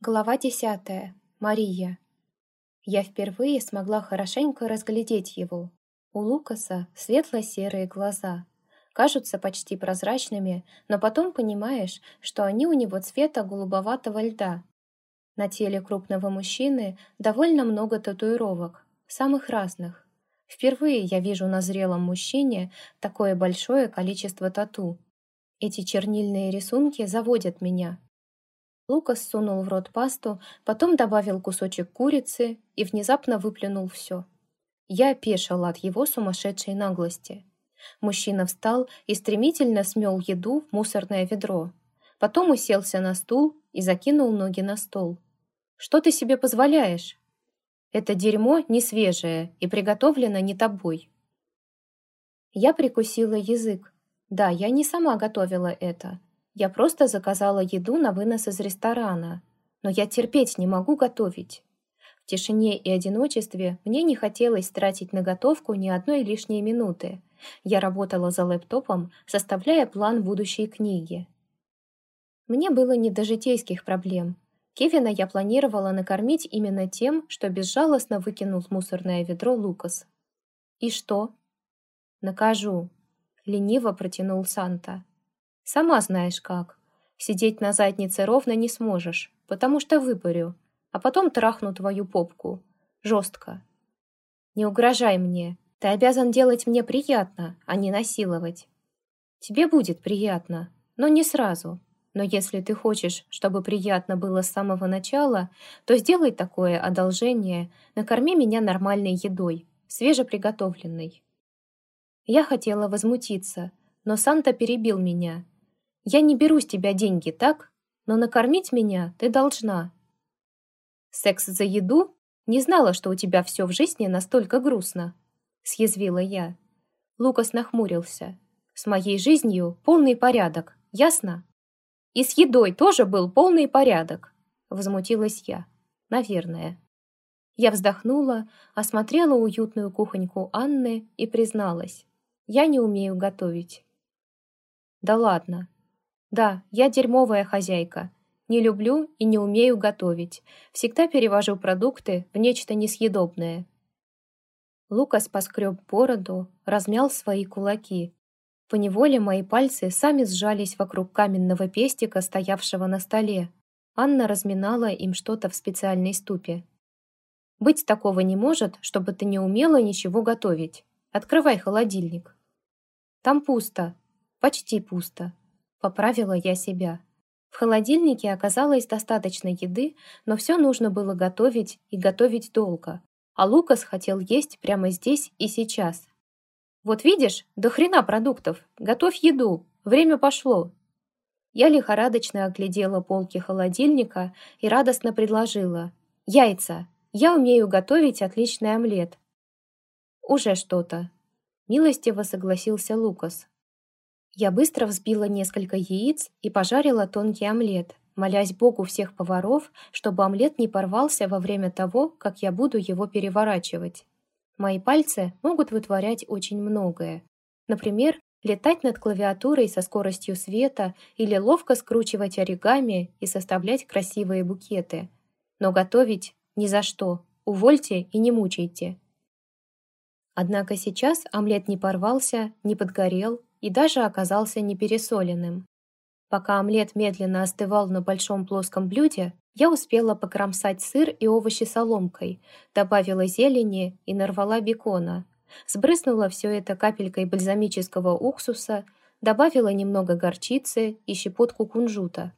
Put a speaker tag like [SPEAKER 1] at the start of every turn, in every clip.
[SPEAKER 1] Глава десятая. Мария. Я впервые смогла хорошенько разглядеть его. У Лукаса светло-серые глаза. Кажутся почти прозрачными, но потом понимаешь, что они у него цвета голубоватого льда. На теле крупного мужчины довольно много татуировок, самых разных. Впервые я вижу на зрелом мужчине такое большое количество тату. Эти чернильные рисунки заводят меня, Лукас сунул в рот пасту, потом добавил кусочек курицы и внезапно выплюнул все. Я опешила от его сумасшедшей наглости. Мужчина встал и стремительно смел еду в мусорное ведро. Потом уселся на стул и закинул ноги на стол. «Что ты себе позволяешь? Это дерьмо не свежее и приготовлено не тобой». Я прикусила язык. Да, я не сама готовила это. Я просто заказала еду на вынос из ресторана, но я терпеть не могу готовить. В тишине и одиночестве мне не хотелось тратить на готовку ни одной лишней минуты. Я работала за лэптопом, составляя план будущей книги. Мне было не до житейских проблем. Кевина я планировала накормить именно тем, что безжалостно выкинул в мусорное ведро Лукас. «И что?» «Накажу», — лениво протянул Санта. Сама знаешь как. Сидеть на заднице ровно не сможешь, потому что выпарю, а потом трахну твою попку. Жестко. Не угрожай мне. Ты обязан делать мне приятно, а не насиловать. Тебе будет приятно, но не сразу. Но если ты хочешь, чтобы приятно было с самого начала, то сделай такое одолжение, накорми меня нормальной едой, свежеприготовленной. Я хотела возмутиться, но Санта перебил меня — я не беру с тебя деньги, так? Но накормить меня ты должна. Секс за еду? Не знала, что у тебя все в жизни настолько грустно. Съязвила я. Лукас нахмурился. С моей жизнью полный порядок, ясно? И с едой тоже был полный порядок. Возмутилась я. Наверное. Я вздохнула, осмотрела уютную кухоньку Анны и призналась. Я не умею готовить. Да ладно, да, я дерьмовая хозяйка. Не люблю и не умею готовить. Всегда перевожу продукты в нечто несъедобное. Лукас поскреб бороду, размял свои кулаки. Поневоле мои пальцы сами сжались вокруг каменного пестика, стоявшего на столе. Анна разминала им что-то в специальной ступе. «Быть такого не может, чтобы ты не умела ничего готовить. Открывай холодильник». «Там пусто. Почти пусто. Поправила я себя. В холодильнике оказалось достаточно еды, но все нужно было готовить и готовить долго. А Лукас хотел есть прямо здесь и сейчас. «Вот видишь, до хрена продуктов. Готовь еду. Время пошло». Я лихорадочно оглядела полки холодильника и радостно предложила. «Яйца. Я умею готовить отличный омлет». «Уже что-то», — милостиво согласился Лукас. Я быстро взбила несколько яиц и пожарила тонкий омлет, молясь Богу всех поваров, чтобы омлет не порвался во время того, как я буду его переворачивать. Мои пальцы могут вытворять очень многое. Например, летать над клавиатурой со скоростью света или ловко скручивать оригами и составлять красивые букеты. Но готовить ни за что. Увольте и не мучайте. Однако сейчас омлет не порвался, не подгорел, и даже оказался непересоленным. Пока омлет медленно остывал на большом плоском блюде, я успела покромсать сыр и овощи соломкой, добавила зелени и нарвала бекона, сбрызнула все это капелькой бальзамического уксуса, добавила немного горчицы и щепотку кунжута.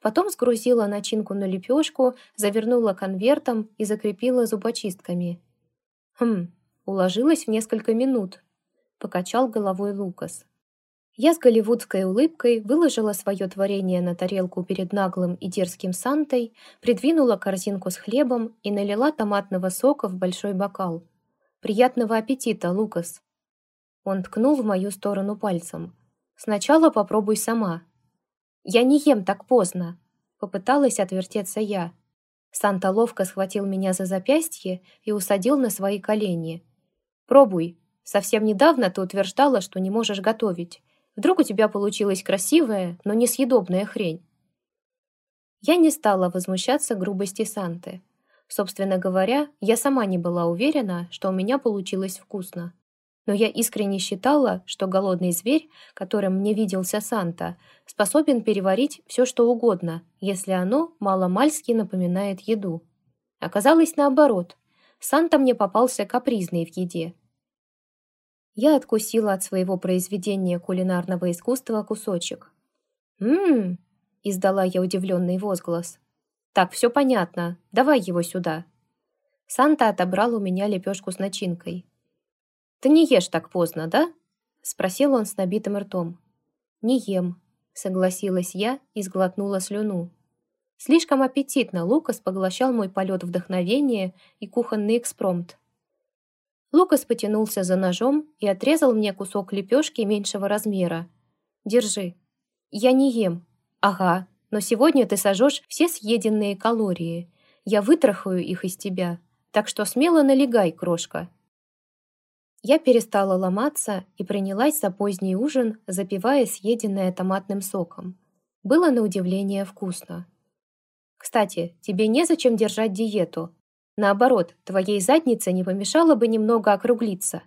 [SPEAKER 1] Потом сгрузила начинку на лепешку, завернула конвертом и закрепила зубочистками. «Хм, уложилась в несколько минут», — покачал головой Лукас. Я с голливудской улыбкой выложила свое творение на тарелку перед наглым и дерзким Сантой, придвинула корзинку с хлебом и налила томатного сока в большой бокал. «Приятного аппетита, Лукас!» Он ткнул в мою сторону пальцем. «Сначала попробуй сама». «Я не ем так поздно», — попыталась отвертеться я. Санта ловко схватил меня за запястье и усадил на свои колени. «Пробуй. Совсем недавно ты утверждала, что не можешь готовить. Вдруг у тебя получилась красивая, но несъедобная хрень. Я не стала возмущаться грубости Санты. Собственно говоря, я сама не была уверена, что у меня получилось вкусно. Но я искренне считала, что голодный зверь, которым мне виделся Санта, способен переварить все, что угодно, если оно мало-мальски напоминает еду. Оказалось наоборот. Санта мне попался капризный в еде. Я откусила от своего произведения кулинарного искусства кусочек. «Ммм!» — издала я удивленный возглас. «Так, все понятно. Давай его сюда». Санта отобрал у меня лепешку с начинкой. «Ты не ешь так поздно, да?» — спросил он с набитым ртом. «Не ем», — согласилась я и сглотнула слюну. Слишком аппетитно Лукас поглощал мой полет вдохновения и кухонный экспромт. Лукас потянулся за ножом и отрезал мне кусок лепешки меньшего размера. «Держи». «Я не ем». «Ага, но сегодня ты сожжешь все съеденные калории. Я вытрахаю их из тебя, так что смело налегай, крошка». Я перестала ломаться и принялась за поздний ужин, запивая съеденное томатным соком. Было на удивление вкусно. «Кстати, тебе незачем держать диету. Наоборот, твоей заднице не помешало бы немного округлиться».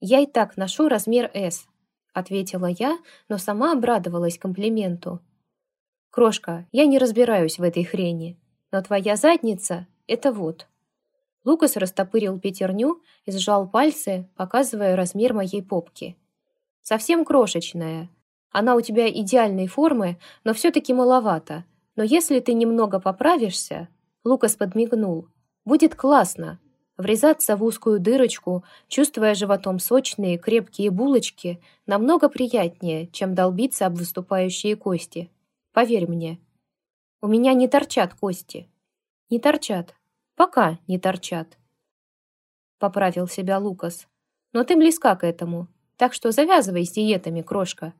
[SPEAKER 1] «Я и так ношу размер S», — ответила я, но сама обрадовалась комплименту. «Крошка, я не разбираюсь в этой хрени, но твоя задница — это вот». Лукас растопырил пятерню и сжал пальцы, показывая размер моей попки. «Совсем крошечная. Она у тебя идеальной формы, но все-таки маловато. Но если ты немного поправишься...» Лукас подмигнул. «Будет классно. Врезаться в узкую дырочку, чувствуя животом сочные, крепкие булочки, намного приятнее, чем долбиться об выступающие кости. Поверь мне. У меня не торчат кости. Не торчат. Пока не торчат. Поправил себя Лукас. Но ты близка к этому, так что завязывай с диетами, крошка.